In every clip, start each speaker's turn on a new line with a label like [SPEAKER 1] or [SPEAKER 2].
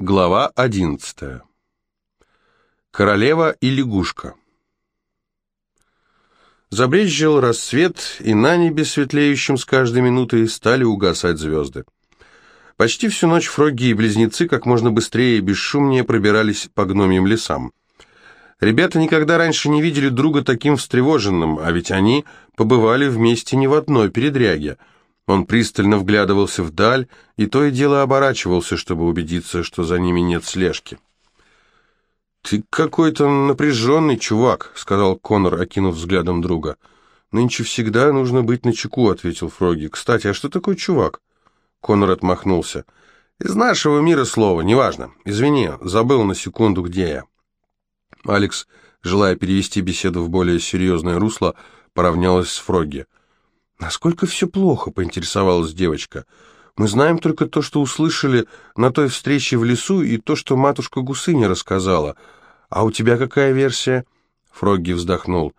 [SPEAKER 1] Глава одиннадцатая. Королева и лягушка. Забрезжил рассвет, и на небе, светлеющем с каждой минутой, стали угасать звезды. Почти всю ночь Фрогги и близнецы как можно быстрее и бесшумнее пробирались по гномьим лесам. Ребята никогда раньше не видели друга таким встревоженным, а ведь они побывали вместе не в одной передряге – он пристально вглядывался вдаль и то и дело оборачивался, чтобы убедиться, что за ними нет слежки. «Ты какой-то напряженный чувак», — сказал Конор, окинув взглядом друга. «Нынче всегда нужно быть начеку», — ответил Фроги. «Кстати, а что такое чувак?» Конор отмахнулся. «Из нашего мира слово, неважно. Извини, забыл на секунду, где я». Алекс, желая перевести беседу в более серьезное русло, поравнялась с Фроги. «Насколько все плохо?» — поинтересовалась девочка. «Мы знаем только то, что услышали на той встрече в лесу, и то, что матушка Гусыня рассказала. А у тебя какая версия?» Фрогги вздохнул.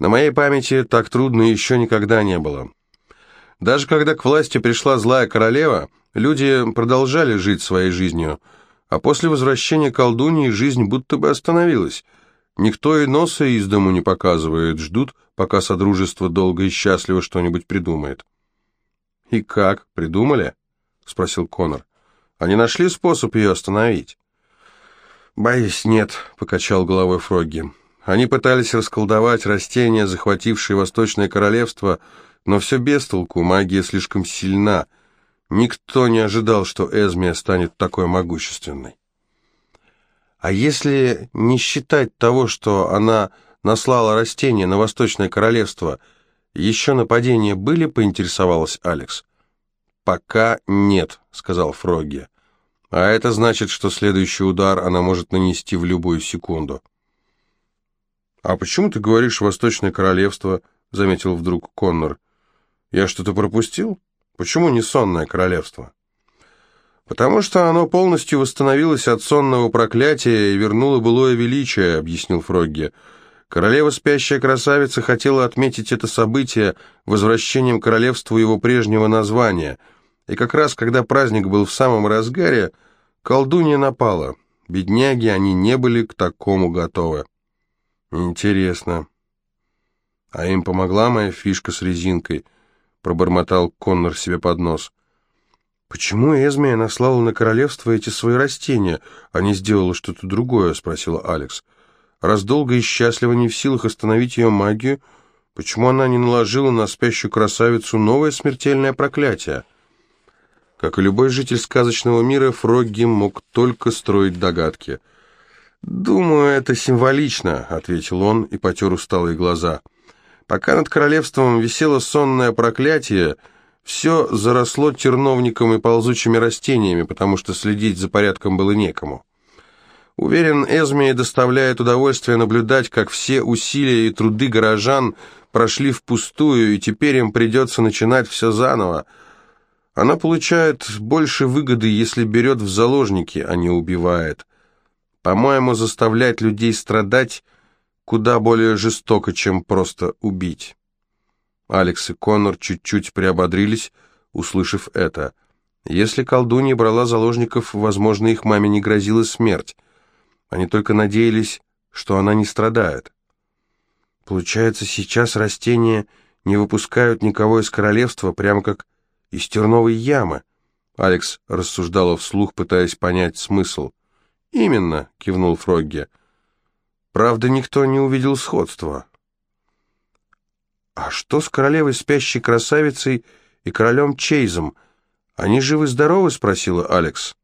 [SPEAKER 1] «На моей памяти так трудно еще никогда не было. Даже когда к власти пришла злая королева, люди продолжали жить своей жизнью, а после возвращения колдуньи жизнь будто бы остановилась». Никто и носа из дому не показывает, ждут, пока Содружество долго и счастливо что-нибудь придумает. «И как, придумали?» — спросил Конор. «Они нашли способ ее остановить?» «Боюсь, нет», — покачал головой Фрогги. «Они пытались расколдовать растения, захватившие Восточное Королевство, но все без толку, магия слишком сильна. Никто не ожидал, что Эзмия станет такой могущественной». А если не считать того, что она наслала растения на Восточное Королевство, еще нападения были, поинтересовалась Алекс. «Пока нет», — сказал Фрогги. «А это значит, что следующий удар она может нанести в любую секунду». «А почему ты говоришь «Восточное Королевство», — заметил вдруг Коннор. «Я что-то пропустил? Почему не сонное королевство?» «Потому что оно полностью восстановилось от сонного проклятия и вернуло былое величие», — объяснил Фрогги. «Королева спящая красавица хотела отметить это событие возвращением королевству его прежнего названия, и как раз когда праздник был в самом разгаре, колдунья напала. Бедняги, они не были к такому готовы». «Интересно». «А им помогла моя фишка с резинкой», — пробормотал Коннор себе под нос. «Почему Эзмия наслала на королевство эти свои растения, а не сделала что-то другое?» — спросила Алекс. «Раз долго и счастливо не в силах остановить ее магию, почему она не наложила на спящую красавицу новое смертельное проклятие?» Как и любой житель сказочного мира, Фрогги мог только строить догадки. «Думаю, это символично», — ответил он и потер усталые глаза. «Пока над королевством висело сонное проклятие», — все заросло терновником и ползучими растениями, потому что следить за порядком было некому. Уверен, Эзмия доставляет удовольствие наблюдать, как все усилия и труды горожан прошли впустую, и теперь им придется начинать все заново. Она получает больше выгоды, если берет в заложники, а не убивает. По-моему, заставлять людей страдать куда более жестоко, чем просто убить. Алекс и Коннор чуть-чуть приободрились, услышав это. Если колдунья брала заложников, возможно, их маме не грозила смерть. Они только надеялись, что она не страдает. Получается, сейчас растения не выпускают никого из королевства, прямо как из терновой ямы. Алекс рассуждала вслух, пытаясь понять смысл. «Именно», — кивнул Фрогге. «Правда, никто не увидел сходства». «А что с королевой спящей красавицей и королем Чейзом? Они живы-здоровы?» — спросила Алекс.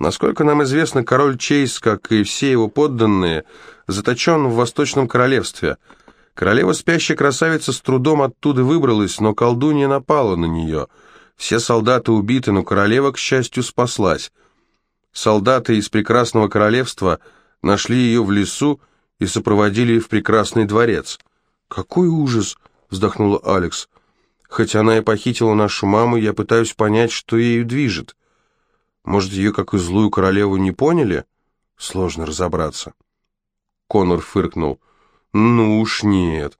[SPEAKER 1] «Насколько нам известно, король Чейз, как и все его подданные, заточен в Восточном Королевстве. Королева спящая красавица с трудом оттуда выбралась, но колдунья напала на нее. Все солдаты убиты, но королева, к счастью, спаслась. Солдаты из Прекрасного Королевства нашли ее в лесу и сопроводили в Прекрасный дворец». «Какой ужас!» вздохнула Алекс. «Хоть она и похитила нашу маму, я пытаюсь понять, что ею движет. Может, ее, как и злую королеву, не поняли? Сложно разобраться». Конор фыркнул. «Ну уж нет.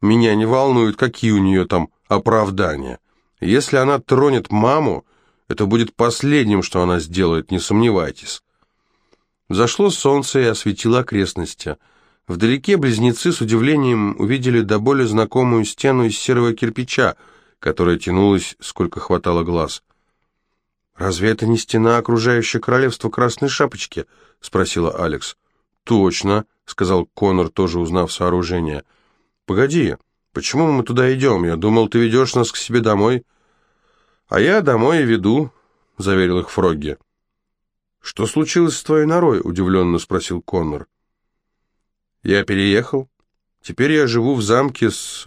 [SPEAKER 1] Меня не волнует, какие у нее там оправдания. Если она тронет маму, Это будет последним, что она сделает, не сомневайтесь. Зашло солнце и осветило окрестности. Вдалеке близнецы с удивлением увидели до боли знакомую стену из серого кирпича, которая тянулась, сколько хватало глаз. «Разве это не стена, окружающая королевство Красной Шапочки?» — спросила Алекс. «Точно», — сказал Конор, тоже узнав сооружение. «Погоди, почему мы туда идем? Я думал, ты ведешь нас к себе домой». «А я домой и веду», — заверил их Фрогги. «Что случилось с твоей норой?» — удивленно спросил Коннор. «Я переехал. Теперь я живу в замке с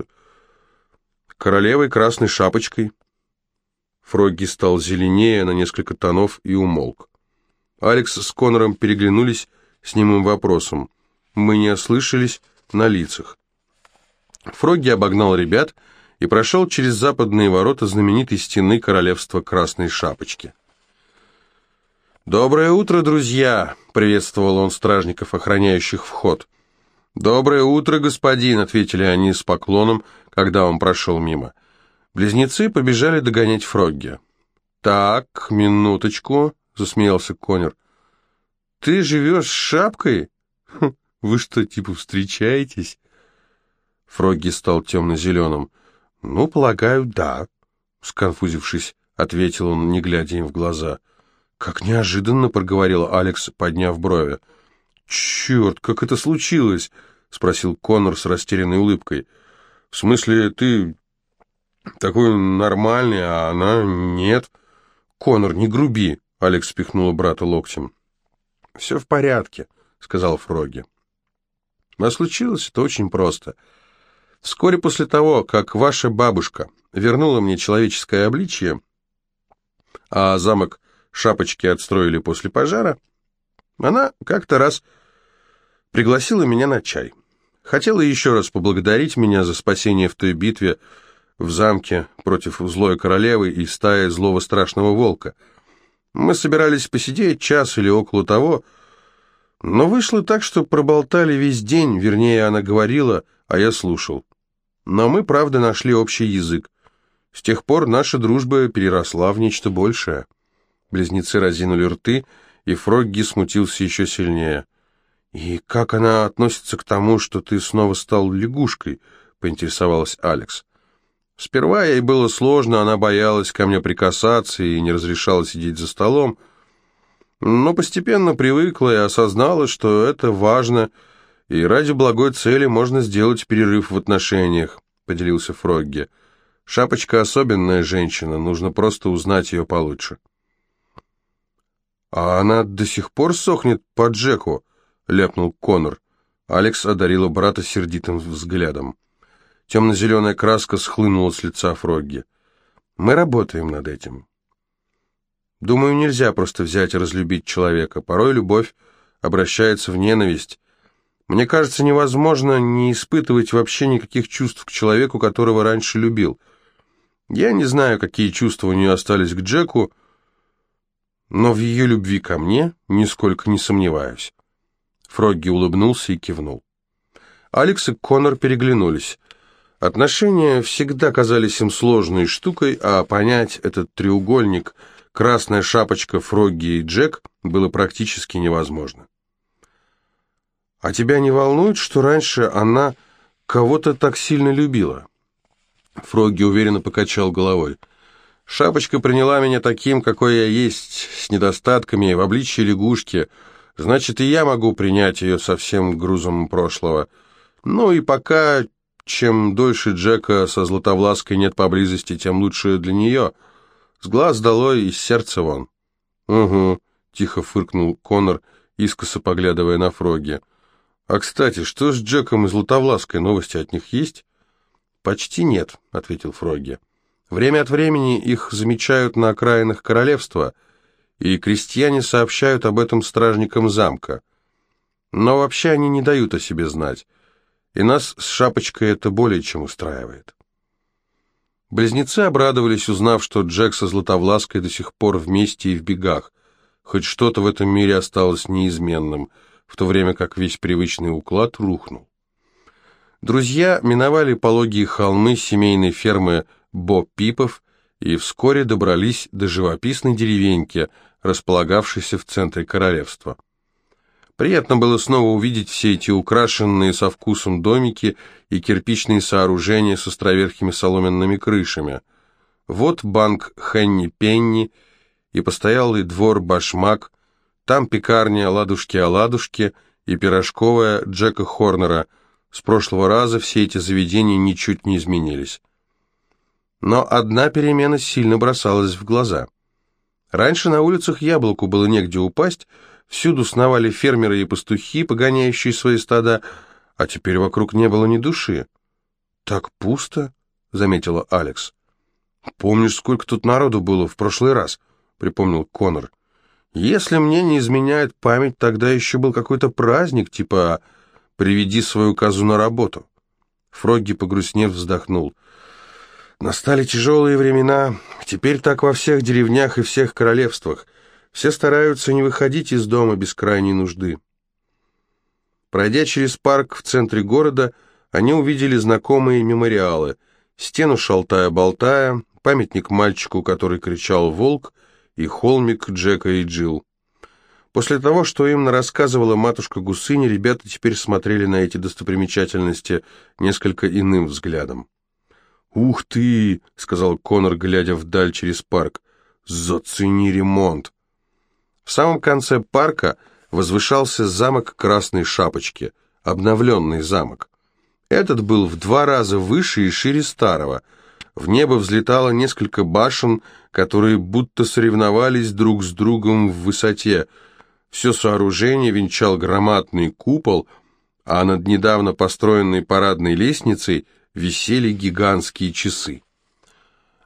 [SPEAKER 1] королевой Красной Шапочкой». Фрогги стал зеленее на несколько тонов и умолк. Алекс с Коннором переглянулись с немым вопросом. Мы не ослышались на лицах. Фрогги обогнал ребят и прошел через западные ворота знаменитой стены королевства Красной Шапочки. «Доброе утро, друзья!» — приветствовал он стражников, охраняющих вход. «Доброе утро, господин!» — ответили они с поклоном, когда он прошел мимо. Близнецы побежали догонять Фрогги. «Так, минуточку», — засмеялся Конер. «Ты живешь с шапкой? Хм, вы что, типа встречаетесь?» Фрогги стал темно-зеленым. «Ну, полагаю, да», — сконфузившись, ответил он, не глядя им в глаза. «Как неожиданно», — проговорил Алекс, подняв брови. «Черт, как это случилось?» — спросил Коннор с растерянной улыбкой. «В смысле, ты такой нормальный, а она нет. Конор, не груби, Алекс пихнула брата локтем. Все в порядке, сказал Фроги. А случилось это очень просто. Вскоре после того, как ваша бабушка вернула мне человеческое обличие, а замок шапочки отстроили после пожара, она как-то раз пригласила меня на чай. Хотела еще раз поблагодарить меня за спасение в той битве, в замке против злой королевы и стаи злого страшного волка. Мы собирались посидеть час или около того, но вышло так, что проболтали весь день, вернее, она говорила, а я слушал. Но мы, правда, нашли общий язык. С тех пор наша дружба переросла в нечто большее. Близнецы разинули рты, и Фрогги смутился еще сильнее. «И как она относится к тому, что ты снова стал лягушкой?» — поинтересовалась Алекс. Сперва ей было сложно, она боялась ко мне прикасаться и не разрешала сидеть за столом, но постепенно привыкла и осознала, что это важно, и ради благой цели можно сделать перерыв в отношениях, поделился Фрогги. Шапочка особенная женщина, нужно просто узнать ее получше. «А она до сих пор сохнет по Джеку?» — ляпнул Конор. Алекс одарила брата сердитым взглядом. Темно-зеленая краска схлынула с лица Фрогги. «Мы работаем над этим. Думаю, нельзя просто взять и разлюбить человека. Порой любовь обращается в ненависть. Мне кажется, невозможно не испытывать вообще никаких чувств к человеку, которого раньше любил. Я не знаю, какие чувства у нее остались к Джеку, но в ее любви ко мне нисколько не сомневаюсь». Фрогги улыбнулся и кивнул. Алекс и Конор переглянулись. Отношения всегда казались им сложной штукой, а понять этот треугольник, красная шапочка, Фрогги и Джек, было практически невозможно. «А тебя не волнует, что раньше она кого-то так сильно любила?» Фрогги уверенно покачал головой. «Шапочка приняла меня таким, какой я есть, с недостатками, в обличье лягушки. Значит, и я могу принять ее со всем грузом прошлого. Ну и пока чем дольше Джека со Златовлаской нет поблизости, тем лучше для нее. С глаз долой и с сердца вон. «Угу», — тихо фыркнул Конор, искоса поглядывая на Фроги. «А, кстати, что с Джеком и Златовлаской? Новости от них есть?» «Почти нет», — ответил Фроги. «Время от времени их замечают на окраинах королевства, и крестьяне сообщают об этом стражникам замка. Но вообще они не дают о себе знать и нас с Шапочкой это более чем устраивает. Близнецы обрадовались, узнав, что Джек со Златовлаской до сих пор вместе и в бегах, хоть что-то в этом мире осталось неизменным, в то время как весь привычный уклад рухнул. Друзья миновали пологие холмы семейной фермы Бо Пипов и вскоре добрались до живописной деревеньки, располагавшейся в центре королевства. Приятно было снова увидеть все эти украшенные со вкусом домики и кирпичные сооружения с островерхими соломенными крышами. Вот банк Хенни Пенни и постоялый двор Башмак, там пекарня Ладушки-Оладушки и пирожковая Джека Хорнера. С прошлого раза все эти заведения ничуть не изменились. Но одна перемена сильно бросалась в глаза. Раньше на улицах яблоку было негде упасть, Всюду сновали фермеры и пастухи, погоняющие свои стада, а теперь вокруг не было ни души. «Так пусто», — заметила Алекс. «Помнишь, сколько тут народу было в прошлый раз?» — припомнил Конор. «Если мне не изменяет память, тогда еще был какой-то праздник, типа «приведи свою козу на работу». Фрогги, погрустнев, вздохнул. «Настали тяжелые времена. Теперь так во всех деревнях и всех королевствах. Все стараются не выходить из дома без крайней нужды. Пройдя через парк в центре города, они увидели знакомые мемориалы. Стену шалтая-болтая, памятник мальчику, который кричал «Волк», и холмик Джека и Джилл. После того, что им рассказывала матушка Гусыни, ребята теперь смотрели на эти достопримечательности несколько иным взглядом. «Ух ты!» — сказал Конор, глядя вдаль через парк. «Зацени ремонт!» В самом конце парка возвышался замок Красной Шапочки, обновленный замок. Этот был в два раза выше и шире старого. В небо взлетало несколько башен, которые будто соревновались друг с другом в высоте. Все сооружение венчал громадный купол, а над недавно построенной парадной лестницей висели гигантские часы.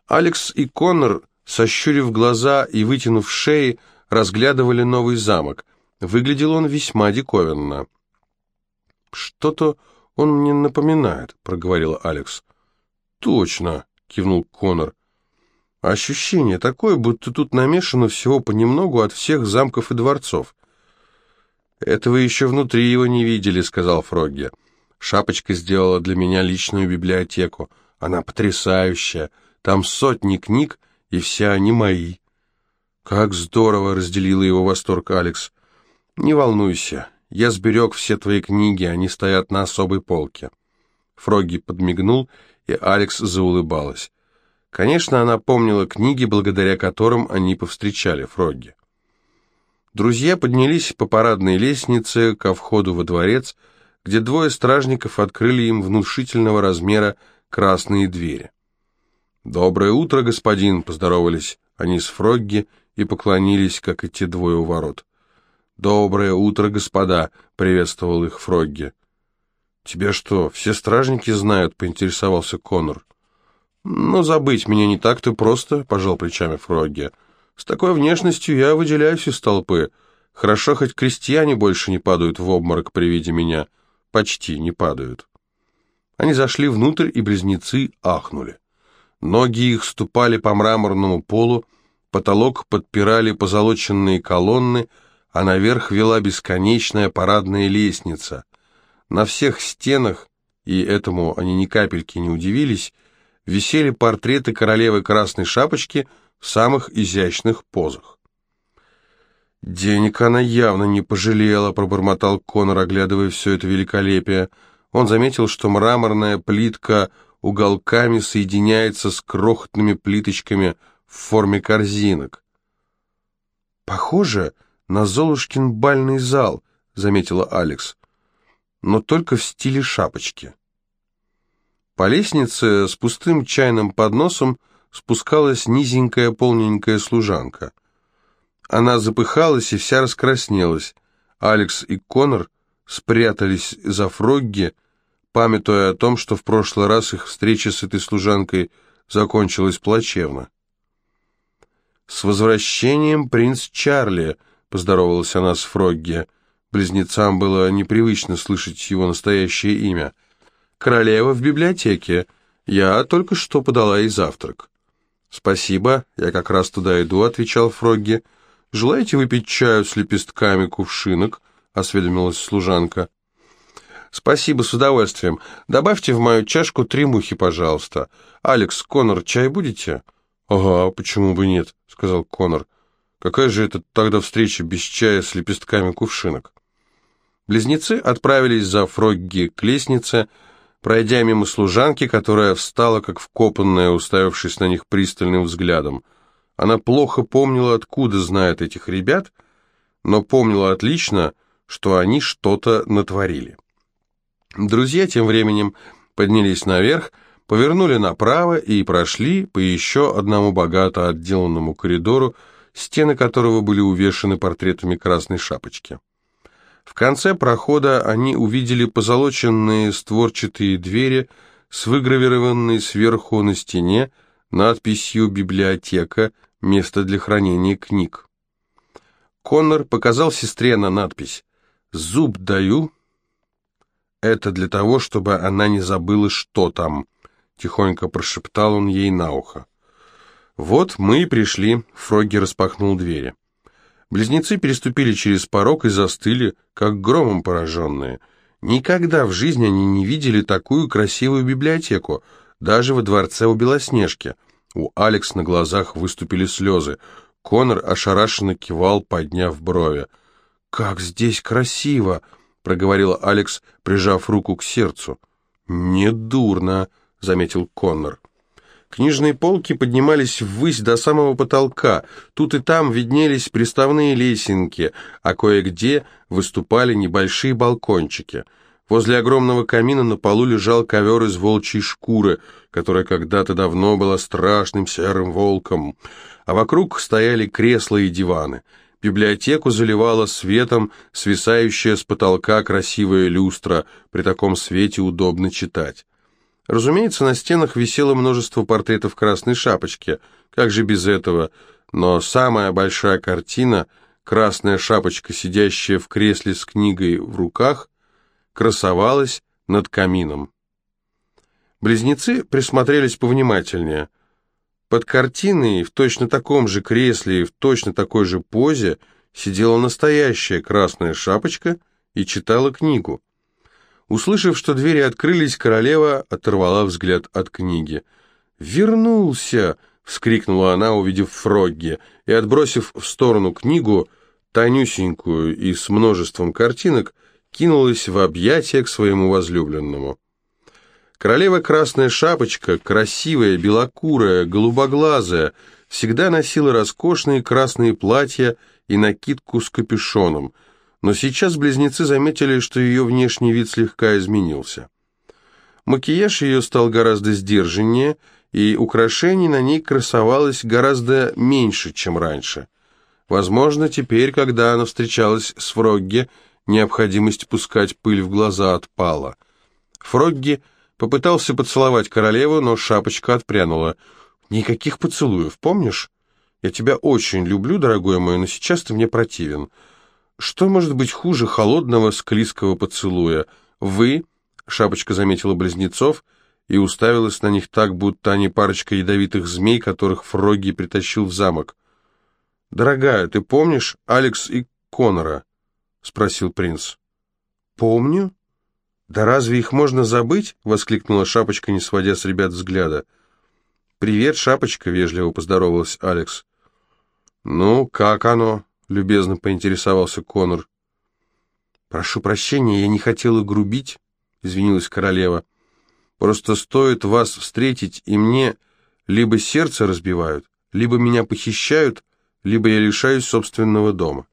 [SPEAKER 1] Алекс и Коннор, сощурив глаза и вытянув шеи, разглядывали новый замок. Выглядел он весьма диковинно. «Что-то он мне напоминает», — проговорила Алекс. «Точно», — кивнул Конор. «Ощущение такое, будто тут намешано всего понемногу от всех замков и дворцов». «Это вы еще внутри его не видели», — сказал Фрогги. «Шапочка сделала для меня личную библиотеку. Она потрясающая. Там сотни книг, и все они мои». «Как здорово!» — разделила его восторг Алекс. «Не волнуйся, я сберег все твои книги, они стоят на особой полке». Фрогги подмигнул, и Алекс заулыбалась. Конечно, она помнила книги, благодаря которым они повстречали Фрогги. Друзья поднялись по парадной лестнице ко входу во дворец, где двое стражников открыли им внушительного размера красные двери. «Доброе утро, господин!» — поздоровались они с Фрогги и поклонились, как и те двое у ворот. «Доброе утро, господа!» — приветствовал их Фрогги. «Тебя что, все стражники знают?» — поинтересовался Конор. «Ну, забыть меня не так-то просто», — пожал плечами Фрогги. «С такой внешностью я выделяюсь из толпы. Хорошо, хоть крестьяне больше не падают в обморок при виде меня. Почти не падают». Они зашли внутрь, и близнецы ахнули. Ноги их ступали по мраморному полу, потолок подпирали позолоченные колонны, а наверх вела бесконечная парадная лестница. На всех стенах, и этому они ни капельки не удивились, висели портреты королевы Красной Шапочки в самых изящных позах. «Денег она явно не пожалела», — пробормотал Конор, оглядывая все это великолепие. Он заметил, что мраморная плитка уголками соединяется с крохотными плиточками в форме корзинок. «Похоже на Золушкин бальный зал», — заметила Алекс, «но только в стиле шапочки». По лестнице с пустым чайным подносом спускалась низенькая полненькая служанка. Она запыхалась и вся раскраснелась. Алекс и Конор спрятались за Фрогги, памятуя о том, что в прошлый раз их встреча с этой служанкой закончилась плачевно. «С возвращением, принц Чарли!» — поздоровалась она с Фрогги. Близнецам было непривычно слышать его настоящее имя. «Королева в библиотеке. Я только что подала ей завтрак». «Спасибо, я как раз туда иду», — отвечал Фрогги. «Желаете выпить чаю с лепестками кувшинок?» — осведомилась служанка. «Спасибо, с удовольствием. Добавьте в мою чашку три мухи, пожалуйста. Алекс, Конор, чай будете?» «Ага, почему бы нет?» — сказал Конор. «Какая же это тогда встреча без чая с лепестками кувшинок?» Близнецы отправились за Фрогги к лестнице, пройдя мимо служанки, которая встала как вкопанная, уставившись на них пристальным взглядом. Она плохо помнила, откуда знает этих ребят, но помнила отлично, что они что-то натворили. Друзья тем временем поднялись наверх, повернули направо и прошли по еще одному богато отделанному коридору, стены которого были увешаны портретами Красной Шапочки. В конце прохода они увидели позолоченные створчатые двери с выгравированной сверху на стене надписью «Библиотека. Место для хранения книг». Коннор показал сестре на надпись «Зуб даю». Это для того, чтобы она не забыла, что там, тихонько прошептал он ей на ухо. «Вот мы и пришли», — Фрогги распахнул двери. Близнецы переступили через порог и застыли, как громом пораженные. Никогда в жизни они не видели такую красивую библиотеку, даже во дворце у Белоснежки. У Алекс на глазах выступили слезы. Конор ошарашенно кивал, подняв брови. «Как здесь красиво!» — проговорила Алекс, прижав руку к сердцу. «Недурно», — заметил Коннор. Книжные полки поднимались ввысь до самого потолка. Тут и там виднелись приставные лесенки, а кое-где выступали небольшие балкончики. Возле огромного камина на полу лежал ковер из волчьей шкуры, которая когда-то давно была страшным серым волком, а вокруг стояли кресла и диваны. Библиотеку заливала светом свисающая с потолка красивая люстра, при таком свете удобно читать. Разумеется, на стенах висело множество портретов Красной Шапочки, как же без этого, но самая большая картина, Красная Шапочка, сидящая в кресле с книгой в руках, красовалась над камином. Близнецы присмотрелись повнимательнее. Под картиной в точно таком же кресле и в точно такой же позе сидела настоящая Красная Шапочка и читала книгу. Услышав, что двери открылись, королева оторвала взгляд от книги. «Вернулся!» — вскрикнула она, увидев Фрогги, и, отбросив в сторону книгу, тонюсенькую и с множеством картинок, кинулась в объятия к своему возлюбленному. Королева Красная Шапочка, красивая, белокурая, голубоглазая, всегда носила роскошные красные платья и накидку с капюшоном — но сейчас близнецы заметили, что ее внешний вид слегка изменился. Макияж ее стал гораздо сдержаннее, и украшений на ней красовалось гораздо меньше, чем раньше. Возможно, теперь, когда она встречалась с Фрогги, необходимость пускать пыль в глаза отпала. Фрогги попытался поцеловать королеву, но шапочка отпрянула. «Никаких поцелуев, помнишь? Я тебя очень люблю, дорогой мой, но сейчас ты мне противен». Что может быть хуже холодного склизкого поцелуя? Вы, шапочка заметила близнецов и уставилась на них так, будто они парочка ядовитых змей, которых Фрогги притащил в замок. «Дорогая, ты помнишь Алекс и Конора?» — спросил принц. «Помню. Да разве их можно забыть?» — воскликнула Шапочка, не сводя с ребят взгляда. «Привет, Шапочка», — вежливо поздоровалась Алекс. «Ну, как оно?» Любезно поинтересовался Конор. «Прошу прощения, я не хотела грубить», — извинилась королева. «Просто стоит вас встретить, и мне либо сердце разбивают, либо меня похищают, либо я лишаюсь собственного дома».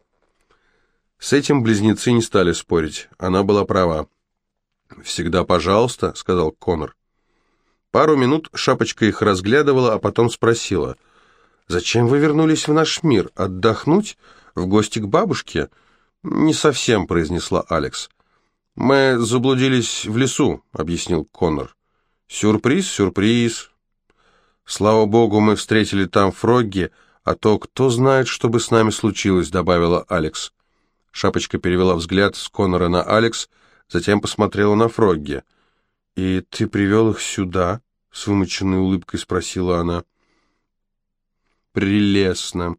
[SPEAKER 1] С этим близнецы не стали спорить, она была права. «Всегда пожалуйста», — сказал Конор. Пару минут Шапочка их разглядывала, а потом спросила, «Зачем вы вернулись в наш мир? Отдохнуть? В гости к бабушке? Не совсем, произнесла Алекс. Мы заблудились в лесу, объяснил Коннор. Сюрприз, сюрприз. Слава богу, мы встретили там Фрогги, а то кто знает, что бы с нами случилось, добавила Алекс. Шапочка перевела взгляд с Коннора на Алекс, затем посмотрела на Фрогги. «И ты привел их сюда?» — с вымученной улыбкой спросила она. «Прелестно.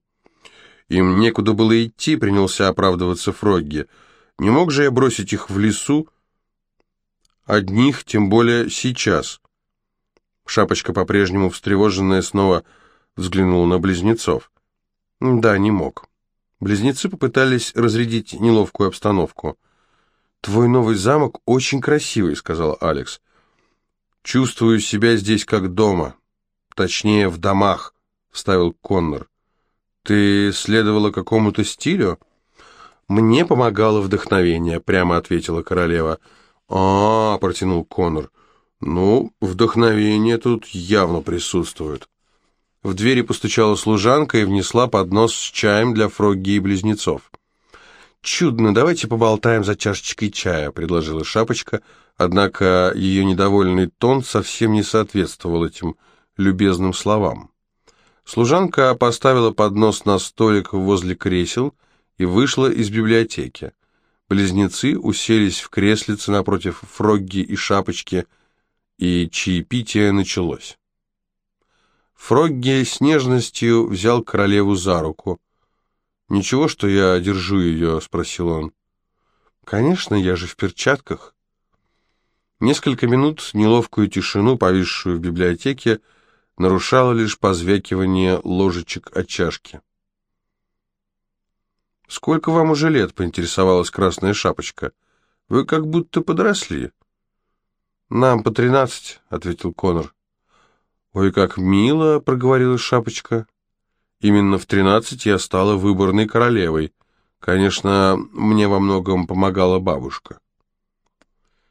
[SPEAKER 1] Им некуда было идти, принялся оправдываться Фрогги. Не мог же я бросить их в лесу? Одних, тем более сейчас. Шапочка, по-прежнему встревоженная, снова взглянул на близнецов. Да, не мог. Близнецы попытались разрядить неловкую обстановку. «Твой новый замок очень красивый», — сказал Алекс. «Чувствую себя здесь как дома. Точнее, в домах», — вставил Коннор. «Ты следовала какому-то стилю?» «Мне помогало вдохновение», — прямо ответила королева. «А, — протянул Коннор, — ну, вдохновение тут явно присутствует». В двери постучала служанка и внесла поднос с чаем для Фрогги и близнецов. «Чудно, давайте поболтаем за чашечкой чая», — предложила Шапочка, однако ее недовольный тон совсем не соответствовал этим любезным словам. Служанка поставила поднос на столик возле кресел и вышла из библиотеки. Близнецы уселись в креслице напротив Фрогги и Шапочки, и чаепитие началось. Фрогги с нежностью взял королеву за руку. «Ничего, что я держу ее?» — спросил он. «Конечно, я же в перчатках». Несколько минут неловкую тишину, повисшую в библиотеке, нарушало лишь позвякивание ложечек от чашки. «Сколько вам уже лет?» — поинтересовалась Красная Шапочка. «Вы как будто подросли». «Нам по тринадцать», — ответил Конор. «Ой, как мило!» — проговорила Шапочка. Именно в тринадцать я стала выборной королевой. Конечно, мне во многом помогала бабушка.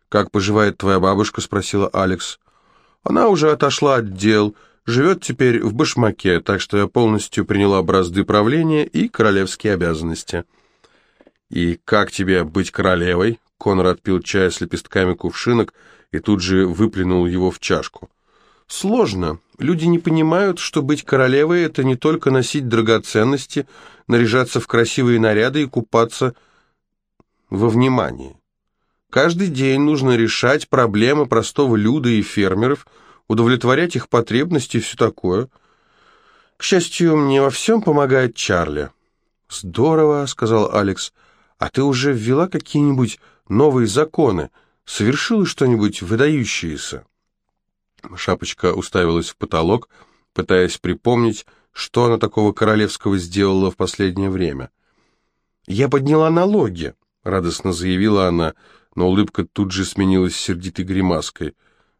[SPEAKER 1] «Как поживает твоя бабушка?» — спросила Алекс. «Она уже отошла от дел, живет теперь в башмаке, так что я полностью приняла бразды правления и королевские обязанности». «И как тебе быть королевой?» Конрад пил чай с лепестками кувшинок и тут же выплюнул его в чашку. Сложно. Люди не понимают, что быть королевой – это не только носить драгоценности, наряжаться в красивые наряды и купаться во внимании. Каждый день нужно решать проблемы простого люда и фермеров, удовлетворять их потребности и все такое. К счастью, мне во всем помогает Чарли. «Здорово», — сказал Алекс. «А ты уже ввела какие-нибудь новые законы? Совершила что-нибудь выдающееся?» Шапочка уставилась в потолок, пытаясь припомнить, что она такого королевского сделала в последнее время. «Я подняла налоги», — радостно заявила она, но улыбка тут же сменилась сердитой гримаской.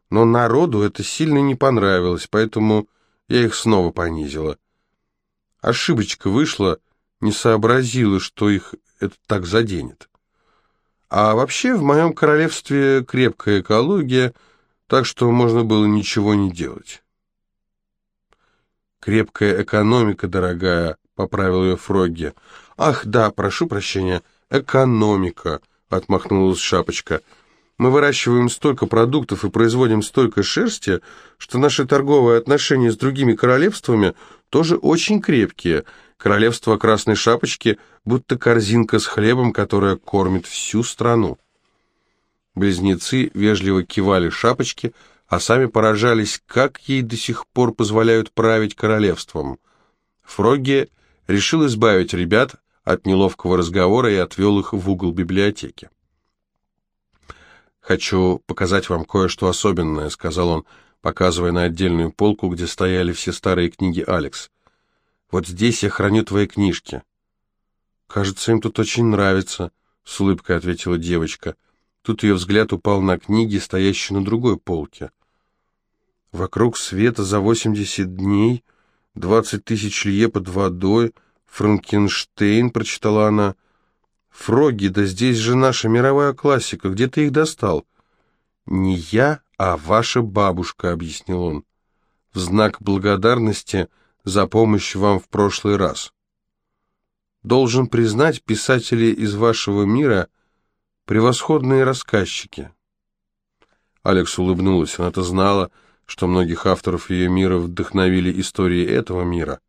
[SPEAKER 1] «Но народу это сильно не понравилось, поэтому я их снова понизила. Ошибочка вышла, не сообразила, что их это так заденет. А вообще в моем королевстве крепкая экология — так что можно было ничего не делать. «Крепкая экономика, дорогая», — поправил ее Фрогги. «Ах, да, прошу прощения, экономика», — отмахнулась Шапочка. «Мы выращиваем столько продуктов и производим столько шерсти, что наши торговые отношения с другими королевствами тоже очень крепкие. Королевство Красной Шапочки будто корзинка с хлебом, которая кормит всю страну». Близнецы вежливо кивали шапочки, а сами поражались, как ей до сих пор позволяют править королевством. Фрогги решил избавить ребят от неловкого разговора и отвел их в угол библиотеки. «Хочу показать вам кое-что особенное», — сказал он, показывая на отдельную полку, где стояли все старые книги Алекс. «Вот здесь я храню твои книжки». «Кажется, им тут очень нравится», — с улыбкой ответила девочка. Тут ее взгляд упал на книги, стоящие на другой полке. «Вокруг света за восемьдесят дней», «Двадцать тысяч лье под водой», «Франкенштейн», — прочитала она. «Фроги, да здесь же наша мировая классика, где ты их достал?» «Не я, а ваша бабушка», — объяснил он. «В знак благодарности за помощь вам в прошлый раз». Должен признать, писатели из вашего мира Превосходные рассказчики. Алекс улыбнулась. Она-то знала, что многих авторов ее мира вдохновили истории этого мира.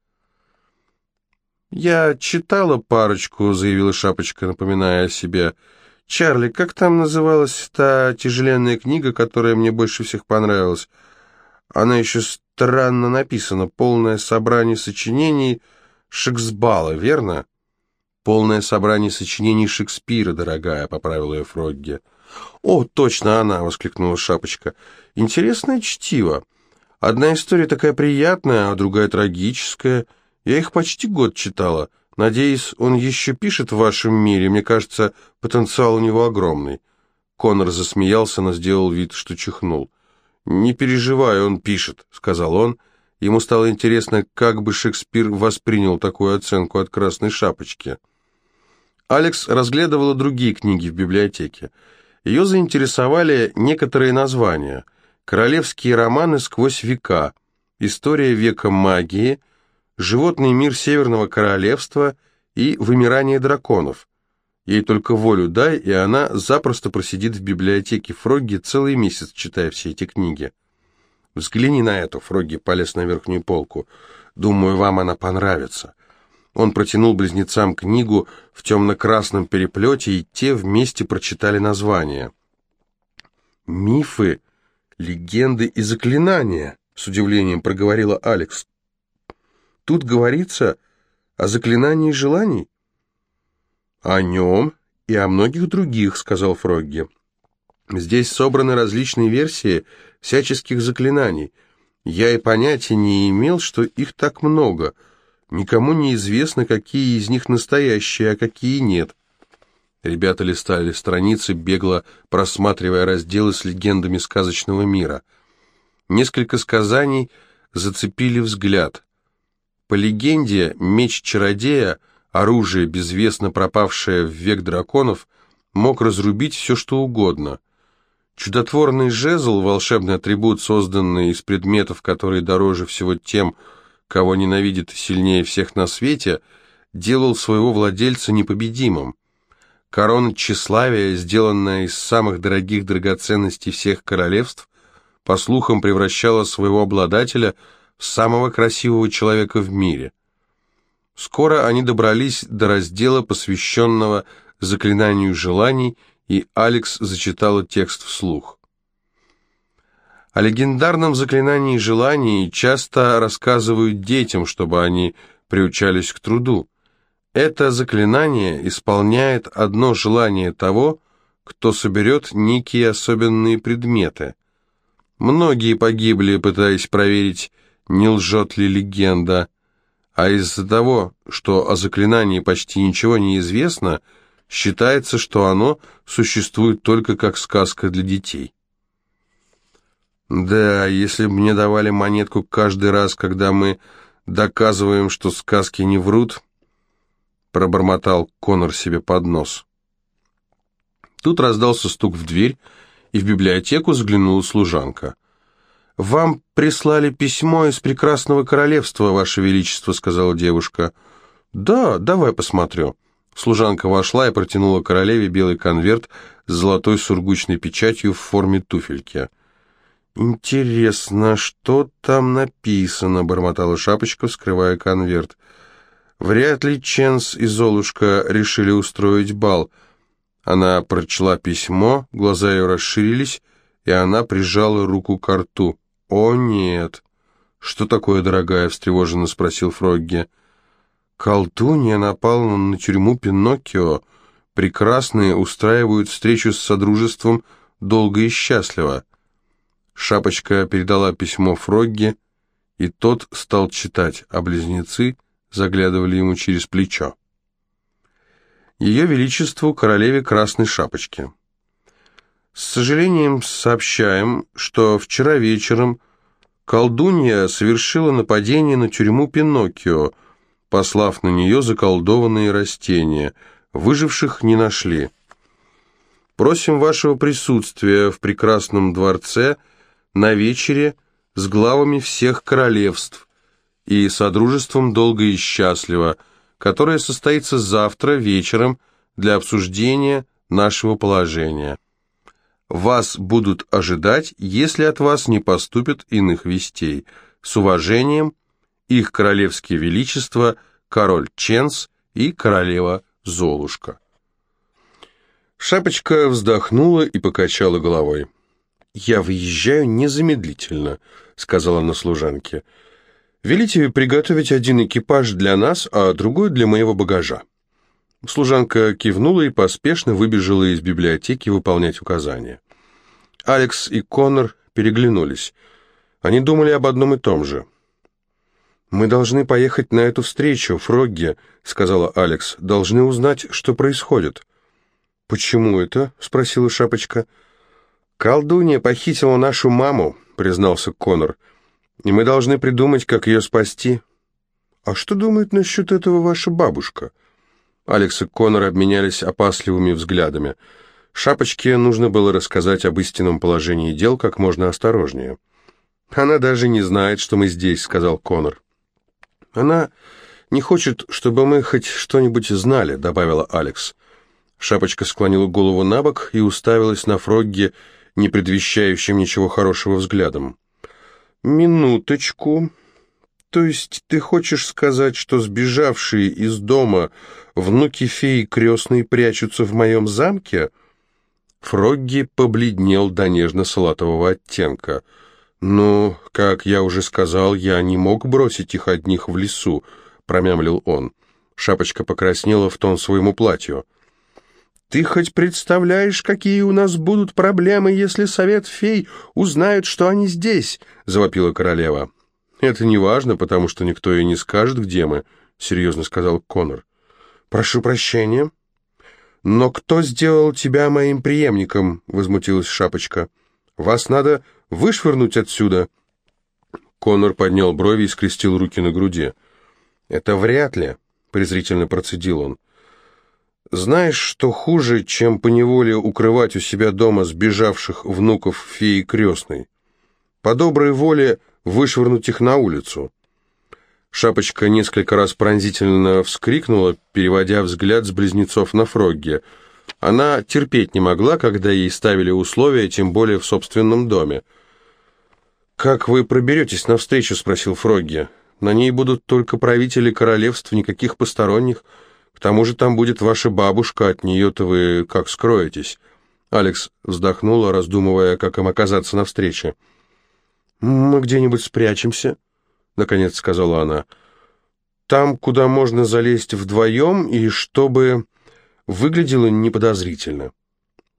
[SPEAKER 1] «Я читала парочку», — заявила Шапочка, напоминая о себе. «Чарли, как там называлась та тяжеленная книга, которая мне больше всех понравилась? Она еще странно написана, полное собрание сочинений Шексбала, верно?» «Полное собрание сочинений Шекспира, дорогая», — поправила ее Фрогги. «О, точно она!» — воскликнула Шапочка. «Интересное чтиво. Одна история такая приятная, а другая трагическая. Я их почти год читала. Надеюсь, он еще пишет в вашем мире. Мне кажется, потенциал у него огромный». Конор засмеялся, но сделал вид, что чихнул. «Не переживай, он пишет», — сказал он. Ему стало интересно, как бы Шекспир воспринял такую оценку от «Красной шапочки». Алекс разглядывала другие книги в библиотеке. Ее заинтересовали некоторые названия. «Королевские романы сквозь века», «История века магии», «Животный мир Северного Королевства» и «Вымирание драконов». Ей только волю дай, и она запросто просидит в библиотеке Фрогги целый месяц, читая все эти книги. Взгляни на эту, Фрогги полез на верхнюю полку. Думаю, вам она понравится. Он протянул близнецам книгу в темно-красном переплете, и те вместе прочитали название. «Мифы, легенды и заклинания», — с удивлением проговорила Алекс. «Тут говорится о заклинании желаний?» «О нем и о многих других», — сказал Фрогги. «Здесь собраны различные версии всяческих заклинаний. Я и понятия не имел, что их так много. Никому не известно, какие из них настоящие, а какие нет». Ребята листали страницы, бегло просматривая разделы с легендами сказочного мира. Несколько сказаний зацепили взгляд. По легенде, меч чародея — оружие, безвестно пропавшее в век драконов, мог разрубить все, что угодно. Чудотворный жезл, волшебный атрибут, созданный из предметов, которые дороже всего тем, кого ненавидит сильнее всех на свете, делал своего владельца непобедимым. Корона тщеславия, сделанная из самых дорогих драгоценностей всех королевств, по слухам превращала своего обладателя самого красивого человека в мире. Скоро они добрались до раздела, посвященного заклинанию желаний, и Алекс зачитала текст вслух. О легендарном заклинании желаний часто рассказывают детям, чтобы они приучались к труду. Это заклинание исполняет одно желание того, кто соберет некие особенные предметы. Многие погибли, пытаясь проверить, не лжет ли легенда, а из-за того, что о заклинании почти ничего не известно, считается, что оно существует только как сказка для детей. Да, если бы мне давали монетку каждый раз, когда мы доказываем, что сказки не врут, пробормотал Конор себе под нос. Тут раздался стук в дверь, и в библиотеку заглянула служанка — «Вам прислали письмо из прекрасного королевства, Ваше Величество», — сказала девушка. «Да, давай посмотрю». Служанка вошла и протянула королеве белый конверт с золотой сургучной печатью в форме туфельки. «Интересно, что там написано?» — бормотала шапочка, вскрывая конверт. «Вряд ли Ченс и Золушка решили устроить бал». Она прочла письмо, глаза ее расширились, и она прижала руку к рту. «О, нет!» «Что такое, дорогая?» — встревоженно спросил Фрогги. «Колдунья напала на тюрьму Пиноккио. Прекрасные устраивают встречу с Содружеством долго и счастливо». Шапочка передала письмо Фрогге, и тот стал читать, а близнецы заглядывали ему через плечо. Ее Величеству королеве Красной Шапочки. С сожалением сообщаем, что вчера вечером колдунья совершила нападение на тюрьму Пиноккио, послав на нее заколдованные растения. Выживших не нашли. Просим вашего присутствия в прекрасном дворце на вечере с главами всех королевств и содружеством долго и счастливо, которое состоится завтра вечером для обсуждения нашего положения. Вас будут ожидать, если от вас не поступит иных вестей. С уважением, их королевские величества, король Ченс и королева Золушка. Шапочка вздохнула и покачала головой. «Я выезжаю незамедлительно», — сказала она служанке. «Велите приготовить один экипаж для нас, а другой для моего багажа». Служанка кивнула и поспешно выбежала из библиотеки выполнять указания. Алекс и Коннор переглянулись. Они думали об одном и том же. «Мы должны поехать на эту встречу, Фрогги», — сказала Алекс. «Должны узнать, что происходит». «Почему это?» — спросила Шапочка. «Колдунья похитила нашу маму», — признался Конор. «И мы должны придумать, как ее спасти». «А что думает насчет этого ваша бабушка?» Алекс и Конор обменялись опасливыми взглядами. Шапочке нужно было рассказать об истинном положении дел как можно осторожнее. «Она даже не знает, что мы здесь», — сказал Конор. «Она не хочет, чтобы мы хоть что-нибудь знали», — добавила Алекс. Шапочка склонила голову на бок и уставилась на Фрогги, не предвещающим ничего хорошего взглядом. «Минуточку. То есть ты хочешь сказать, что сбежавшие из дома внуки феи крестные прячутся в моем замке?» Фрогги побледнел до нежно-салатового оттенка. «Ну, как я уже сказал, я не мог бросить их одних в лесу», — промямлил он. Шапочка покраснела в тон своему платью. «Ты хоть представляешь, какие у нас будут проблемы, если совет фей узнает, что они здесь?» — завопила королева. «Это не важно, потому что никто и не скажет, где мы», — серьезно сказал Конор. «Прошу прощения». «Но кто сделал тебя моим преемником?» — возмутилась Шапочка. «Вас надо вышвырнуть отсюда». Конор поднял брови и скрестил руки на груди. «Это вряд ли», — презрительно процедил он. Знаешь, что хуже, чем поневоле укрывать у себя дома сбежавших внуков феи крестной? По доброй воле вышвырнуть их на улицу. Шапочка несколько раз пронзительно вскрикнула, переводя взгляд с близнецов на Фрогги. Она терпеть не могла, когда ей ставили условия, тем более в собственном доме. «Как вы проберетесь навстречу?» — спросил Фрогги. «На ней будут только правители королевств, никаких посторонних». К тому же там будет ваша бабушка, от нее-то вы как скроетесь?» Алекс вздохнула, раздумывая, как им оказаться на встрече. «Мы где-нибудь спрячемся», — наконец сказала она. «Там, куда можно залезть вдвоем, и чтобы выглядело неподозрительно».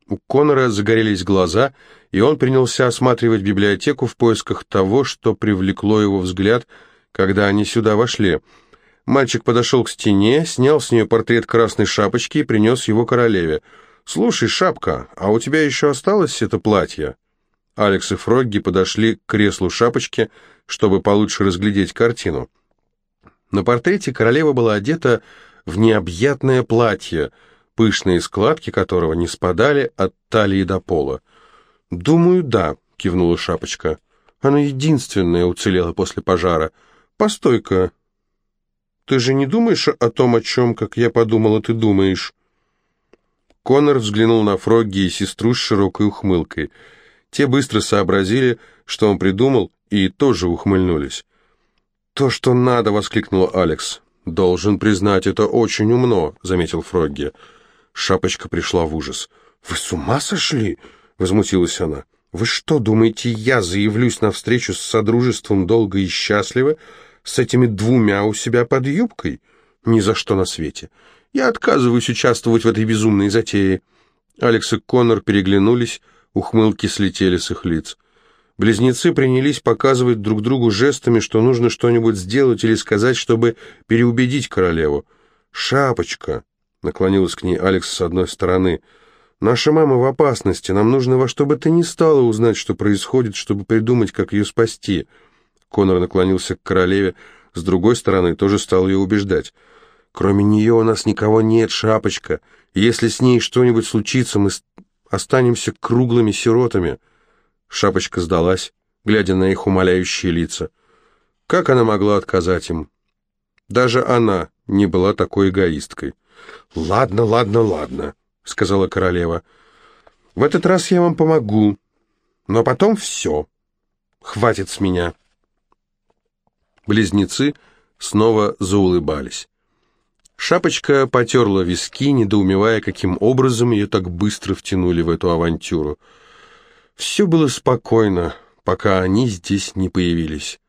[SPEAKER 1] У Конора загорелись глаза, и он принялся осматривать библиотеку в поисках того, что привлекло его взгляд, когда они сюда вошли — Мальчик подошел к стене, снял с нее портрет красной шапочки и принес его королеве. «Слушай, шапка, а у тебя еще осталось это платье?» Алекс и Фрогги подошли к креслу шапочки, чтобы получше разглядеть картину. На портрете королева была одета в необъятное платье, пышные складки которого не спадали от талии до пола. «Думаю, да», — кивнула шапочка. «Оно единственное уцелело после пожара. Постой-ка, ты же не думаешь о том, о чем, как я подумала, ты думаешь?» Конор взглянул на Фрогги и сестру с широкой ухмылкой. Те быстро сообразили, что он придумал, и тоже ухмыльнулись. «То, что надо!» — воскликнула Алекс. «Должен признать, это очень умно», — заметил Фрогги. Шапочка пришла в ужас. «Вы с ума сошли?» — возмутилась она. «Вы что, думаете, я заявлюсь на встречу с Содружеством долго и счастливо, с этими двумя у себя под юбкой? Ни за что на свете. Я отказываюсь участвовать в этой безумной затее». Алекс и Коннор переглянулись, ухмылки слетели с их лиц. Близнецы принялись показывать друг другу жестами, что нужно что-нибудь сделать или сказать, чтобы переубедить королеву. «Шапочка!» — наклонилась к ней Алекс с одной стороны. «Наша мама в опасности. Нам нужно во что бы то ни стало узнать, что происходит, чтобы придумать, как ее спасти». Конор наклонился к королеве, с другой стороны тоже стал ее убеждать. «Кроме нее у нас никого нет, шапочка. Если с ней что-нибудь случится, мы останемся круглыми сиротами». Шапочка сдалась, глядя на их умоляющие лица. Как она могла отказать им? Даже она не была такой эгоисткой. «Ладно, ладно, ладно», — сказала королева. «В этот раз я вам помогу, но потом все. Хватит с меня». Близнецы снова заулыбались. Шапочка потерла виски, недоумевая, каким образом ее так быстро втянули в эту авантюру. Все было спокойно, пока они здесь не появились.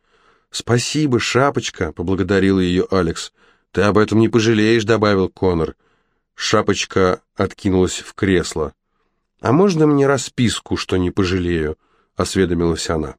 [SPEAKER 1] «Спасибо, Шапочка», — поблагодарила ее Алекс. «Ты об этом не пожалеешь», — добавил Конор. Шапочка откинулась в кресло. «А можно мне расписку, что не пожалею?» — осведомилась она.